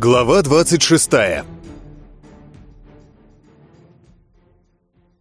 Глава 26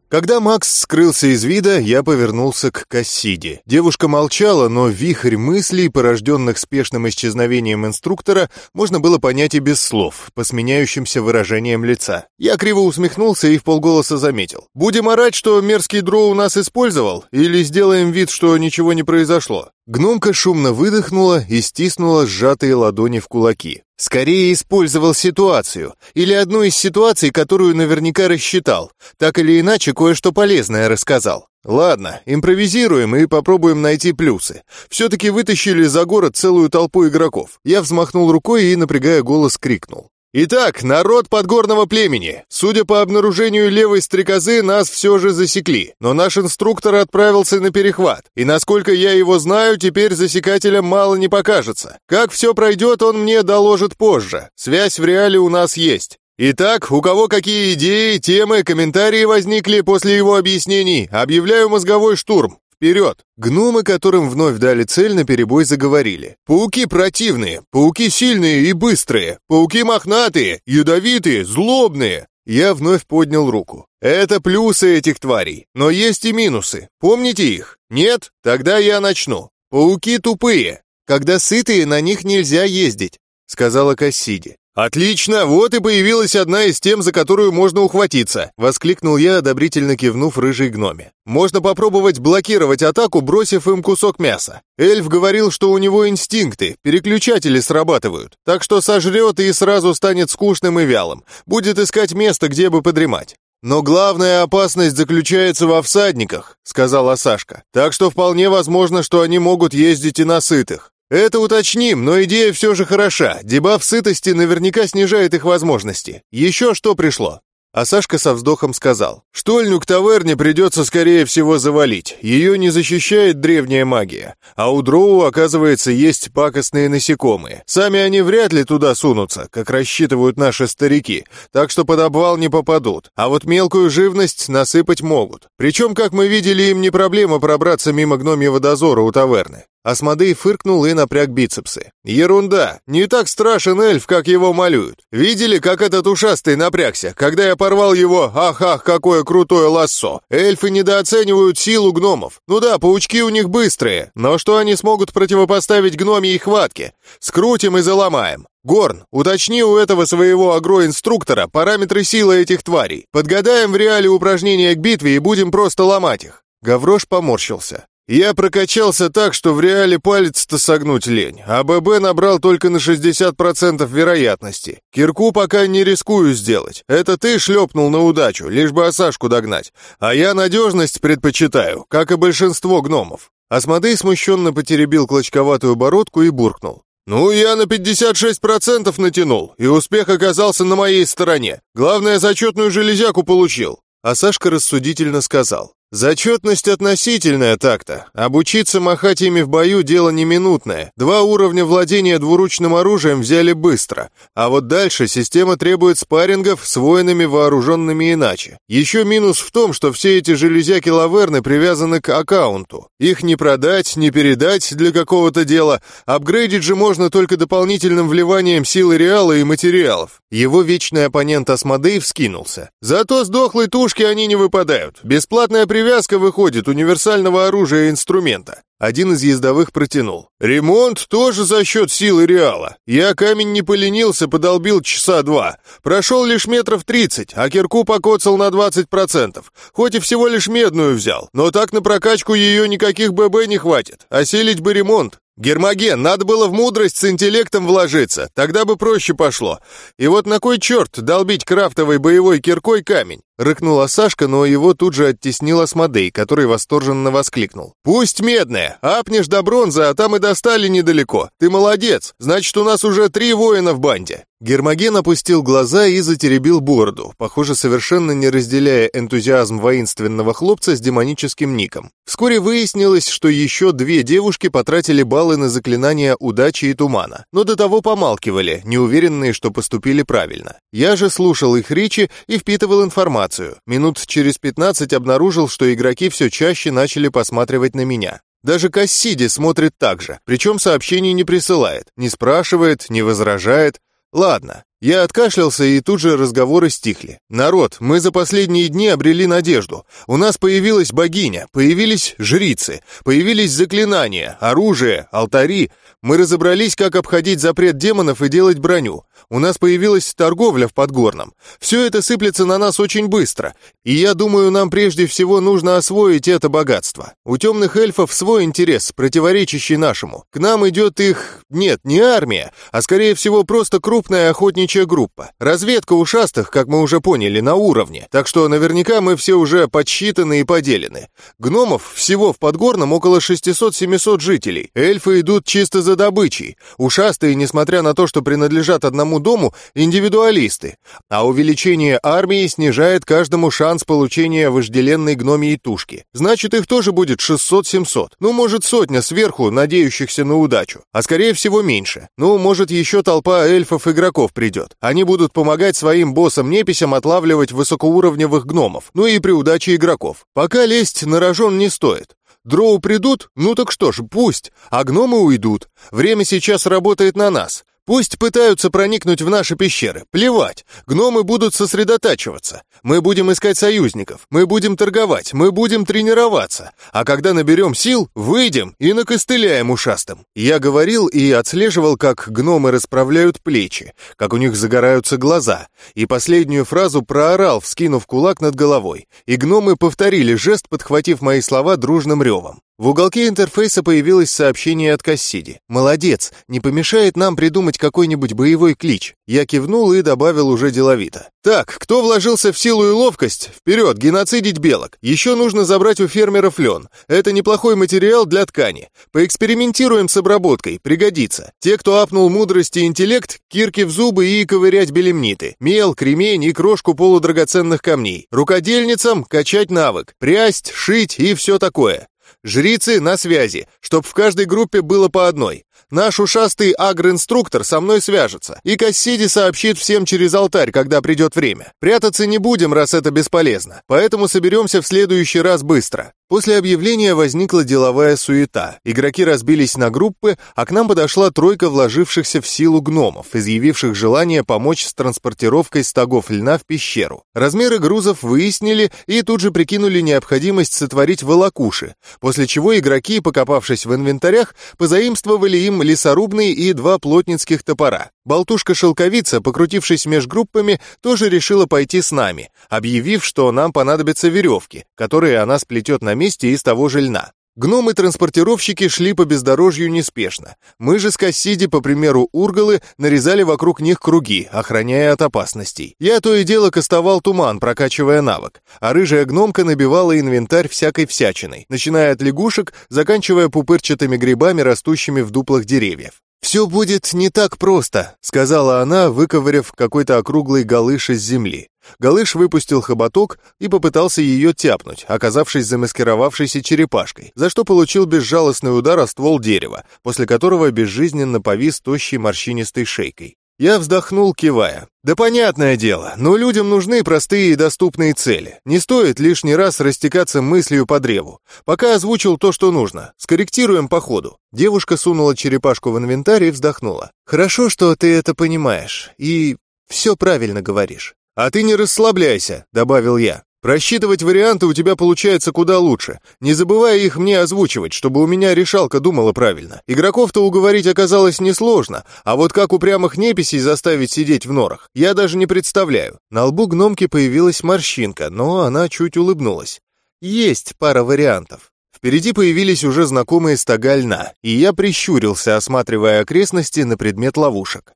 Когда Макс скрылся из вида, я повернулся к Кассиде. Девушка молчала, но вихрь мыслей, порожденных спешным исчезновением инструктора, можно было понять и без слов, по сменяющимся выражениям лица. Я криво усмехнулся и в полголоса заметил. «Будем орать, что мерзкий дроу нас использовал, или сделаем вид, что ничего не произошло?» Гномка шумно выдохнула и стиснула сжатые ладони в кулаки. Скорее использовал ситуацию, или одну из ситуаций, которую наверняка рассчитал. Так или иначе, кое-что полезное рассказал. Ладно, импровизируем и попробуем найти плюсы. Все-таки вытащили за город целую толпу игроков. Я взмахнул рукой и, напрягая голос, крикнул. Итак, народ подгорного племени. Судя по обнаружению левой стрекозы, нас все же засекли. Но наш инструктор отправился на перехват. И насколько я его знаю, теперь засекателям мало не покажется. Как все пройдет, он мне доложит позже. Связь в реале у нас есть. Итак, у кого какие идеи, темы, комментарии возникли после его объяснений, объявляю мозговой штурм. Вперед! Гномы, которым вновь дали цель, наперебой заговорили. Пауки противные, пауки сильные и быстрые, пауки мохнатые, ядовитые, злобные. Я вновь поднял руку. Это плюсы этих тварей, но есть и минусы. Помните их? Нет? Тогда я начну. Пауки тупые. Когда сытые, на них нельзя ездить, сказала Кассиди. «Отлично! Вот и появилась одна из тем, за которую можно ухватиться!» — воскликнул я, одобрительно кивнув рыжей гноме. «Можно попробовать блокировать атаку, бросив им кусок мяса. Эльф говорил, что у него инстинкты, переключатели срабатывают, так что сожрет и сразу станет скучным и вялым, будет искать место, где бы подремать. «Но главная опасность заключается во всадниках», — сказала Сашка. «Так что вполне возможно, что они могут ездить и на сытых. Это уточним, но идея все же хороша. Дебаф сытости наверняка снижает их возможности. Еще что пришло? А Сашка со вздохом сказал, «Штольню к таверне придется, скорее всего, завалить. Ее не защищает древняя магия. А у дроу, оказывается, есть пакостные насекомые. Сами они вряд ли туда сунутся, как рассчитывают наши старики, так что под обвал не попадут. А вот мелкую живность насыпать могут. Причем, как мы видели, им не проблема пробраться мимо гномьего дозора у таверны. Асмодей фыркнул и напряг бицепсы. «Ерунда! Не так страшен эльф, как его малюют. Видели, как этот ушастый напрягся, когда я порвал его «Ах-ах, какое крутое лассо!» Эльфы недооценивают силу гномов. Ну да, паучки у них быстрые, но что они смогут противопоставить гномьей хватке? Скрутим и заломаем. Горн, уточни у этого своего агроинструктора параметры силы этих тварей. Подгадаем в реале упражнения к битве и будем просто ломать их». Гаврош поморщился. Я прокачался так, что в реале палец-то согнуть лень, а ББ набрал только на 60% вероятности. Кирку пока не рискую сделать. Это ты шлепнул на удачу, лишь бы Осашку догнать. А я надежность предпочитаю, как и большинство гномов. Асмодей смущенно потеребил клочковатую бородку и буркнул. «Ну, я на 56% натянул, и успех оказался на моей стороне. Главное, зачетную железяку получил». А Сашка рассудительно сказал. Зачетность относительная так-то. Обучиться махать ими в бою дело не минутное. Два уровня владения двуручным оружием взяли быстро. А вот дальше система требует спаррингов с воинами, вооруженными иначе. Еще минус в том, что все эти железяки лаверны привязаны к аккаунту. Их не продать, не передать для какого-то дела. Апгрейдить же можно только дополнительным вливанием силы реала и материалов. Его вечный оппонент Асмодей вскинулся. Зато с дохлой тушки они не выпадают. Бесплатная привязка выходит универсального оружия и инструмента. Один из ездовых протянул. «Ремонт тоже за счет силы Реала. Я камень не поленился, подолбил часа два. Прошел лишь метров тридцать, а кирку покоцал на двадцать процентов. Хоть и всего лишь медную взял, но так на прокачку ее никаких ББ не хватит. Осилить бы ремонт. Гермоген, надо было в мудрость с интеллектом вложиться, тогда бы проще пошло. И вот на кой черт долбить крафтовой боевой киркой камень? Рыкнула Сашка, но его тут же оттеснил Асмодей, который восторженно воскликнул. «Пусть медная! Апнешь до бронзы, а там и достали недалеко. Ты молодец! Значит, у нас уже три воина в банде!» Гермоген опустил глаза и затеребил бороду, похоже, совершенно не разделяя энтузиазм воинственного хлопца с демоническим ником. Вскоре выяснилось, что еще две девушки потратили баллы на заклинания удачи и тумана, но до того помалкивали, неуверенные, что поступили правильно. Я же слушал их речи и впитывал информацию. Минут через 15 обнаружил, что игроки все чаще начали посматривать на меня. Даже Кассиди смотрит так же, причем сообщений не присылает, не спрашивает, не возражает, Ладно, я откашлялся, и тут же разговоры стихли. «Народ, мы за последние дни обрели надежду. У нас появилась богиня, появились жрицы, появились заклинания, оружие, алтари. Мы разобрались, как обходить запрет демонов и делать броню. У нас появилась торговля в Подгорном. Все это сыплется на нас очень быстро, и я думаю, нам прежде всего нужно освоить это богатство. У темных эльфов свой интерес, противоречащий нашему. К нам идет их... нет, не армия, а скорее всего просто крупная охотничья группа. Разведка ушастых, как мы уже поняли, на уровне, так что наверняка мы все уже подсчитаны и поделены. Гномов всего в Подгорном около 600-700 жителей. Эльфы идут чисто за добычей. Ушастые, несмотря на то, что принадлежат одному дому, индивидуалисты. А увеличение армии снижает каждому шанс получения вожделенной гномией тушки. Значит, их тоже будет 600-700. Ну, может, сотня сверху, надеющихся на удачу. А скорее всего, меньше. Ну, может, еще толпа эльфов-игроков придет. Они будут помогать своим боссам-неписям отлавливать высокоуровневых гномов. Ну и при удаче игроков. Пока лезть на рожон не стоит. Дроу придут? Ну так что ж, пусть. А гномы уйдут. Время сейчас работает на нас. Пусть пытаются проникнуть в наши пещеры. Плевать. Гномы будут сосредотачиваться. Мы будем искать союзников. Мы будем торговать. Мы будем тренироваться. А когда наберем сил, выйдем и накостыляем ушастым. Я говорил и отслеживал, как гномы расправляют плечи, как у них загораются глаза. И последнюю фразу проорал, вскинув кулак над головой. И гномы повторили жест, подхватив мои слова дружным ревом. В уголке интерфейса появилось сообщение от Кассиди. «Молодец, не помешает нам придумать какой-нибудь боевой клич». Я кивнул и добавил уже деловито. «Так, кто вложился в силу и ловкость? Вперед, геноцидить белок. Еще нужно забрать у фермеров лен. Это неплохой материал для ткани. Поэкспериментируем с обработкой, пригодится. Те, кто апнул мудрость и интеллект, кирки в зубы и ковырять белемниты. Мел, кремень и крошку полудрагоценных камней. Рукодельницам качать навык. Прясть, шить и все такое. Жрицы на связи, чтоб в каждой группе было по одной. Наш ушастый агроинструктор со мной свяжется, и Кассиди сообщит всем через алтарь, когда придет время. Прятаться не будем, раз это бесполезно, поэтому соберемся в следующий раз быстро. После объявления возникла деловая суета. Игроки разбились на группы, а к нам подошла тройка вложившихся в силу гномов, изъявивших желание помочь с транспортировкой стогов льна в пещеру. Размеры грузов выяснили и тут же прикинули необходимость сотворить волокуши, после чего игроки, покопавшись в инвентарях, позаимствовали им лесорубные и два плотницких топора. Болтушка-шелковица, покрутившись меж группами, тоже решила пойти с нами, объявив, что нам понадобятся веревки, которые она сплетет на месте из того же льна. Гномы-транспортировщики шли по бездорожью неспешно. Мы же с Кассиди, по примеру Ургалы, нарезали вокруг них круги, охраняя от опасностей. Я то и дело кастовал туман, прокачивая навык, а рыжая гномка набивала инвентарь всякой всячиной, начиная от лягушек, заканчивая пупырчатыми грибами, растущими в дуплах деревьев. «Все будет не так просто», — сказала она, выковыряв какой-то округлый галыш из земли. Галыш выпустил хоботок и попытался ее тяпнуть, оказавшись замаскировавшейся черепашкой, за что получил безжалостный удар о ствол дерева, после которого безжизненно повис тощей морщинистой шейкой. Я вздохнул, кивая. «Да понятное дело, но людям нужны простые и доступные цели. Не стоит лишний раз растекаться мыслью по древу. Пока озвучил то, что нужно. Скорректируем по ходу». Девушка сунула черепашку в инвентарь и вздохнула. «Хорошо, что ты это понимаешь. И все правильно говоришь». «А ты не расслабляйся», — добавил я. Просчитывать варианты у тебя получается куда лучше. Не забывай их мне озвучивать, чтобы у меня решалка думала правильно. Игроков-то уговорить оказалось несложно, а вот как упрямых неписей заставить сидеть в норах, я даже не представляю. На лбу гномки появилась морщинка, но она чуть улыбнулась. Есть пара вариантов. Впереди появились уже знакомые стога льна, и я прищурился, осматривая окрестности на предмет ловушек.